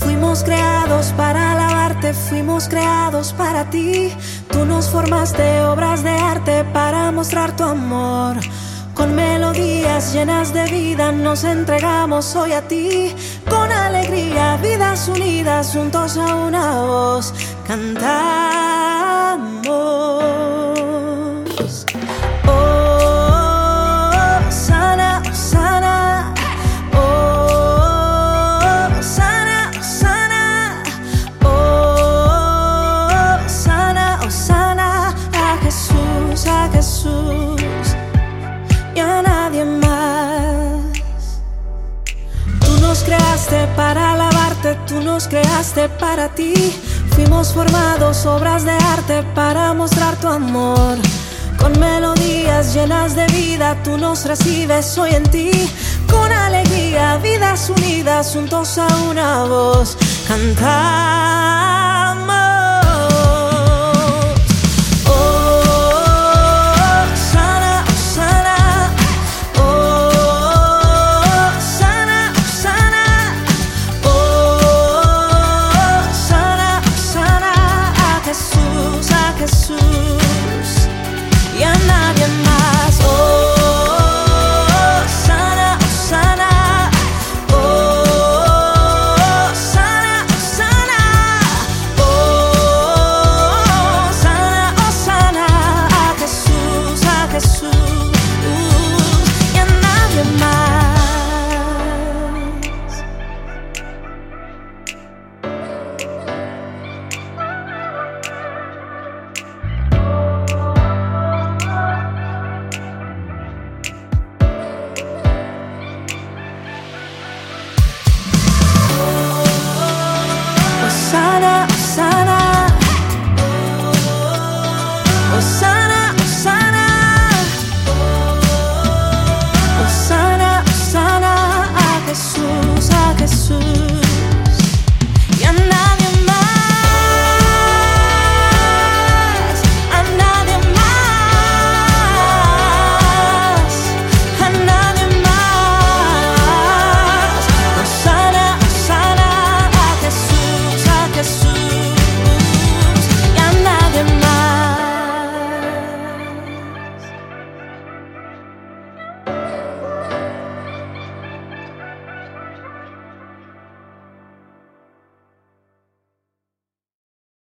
Fuimos creados para alabarte, fuimos creados para ti. Tú nos formaste obras de arte para mostrar tu amor. Con melodías llenas de vida nos entregamos hoy a ti. Con alegría, vidas unidas juntos a una voz. Cantamos. Para alabarte, tú nos creaste para ti. Fuimos formados obras de arte para mostrar tu amor. Con melodías llenas de vida, tú nos recibes hoy en ti. Con alegría, vidas unidas juntos a una voz. Cantamos. outside